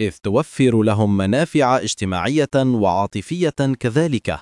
إذ توفر لهم منافع اجتماعية وعاطفية كذلك.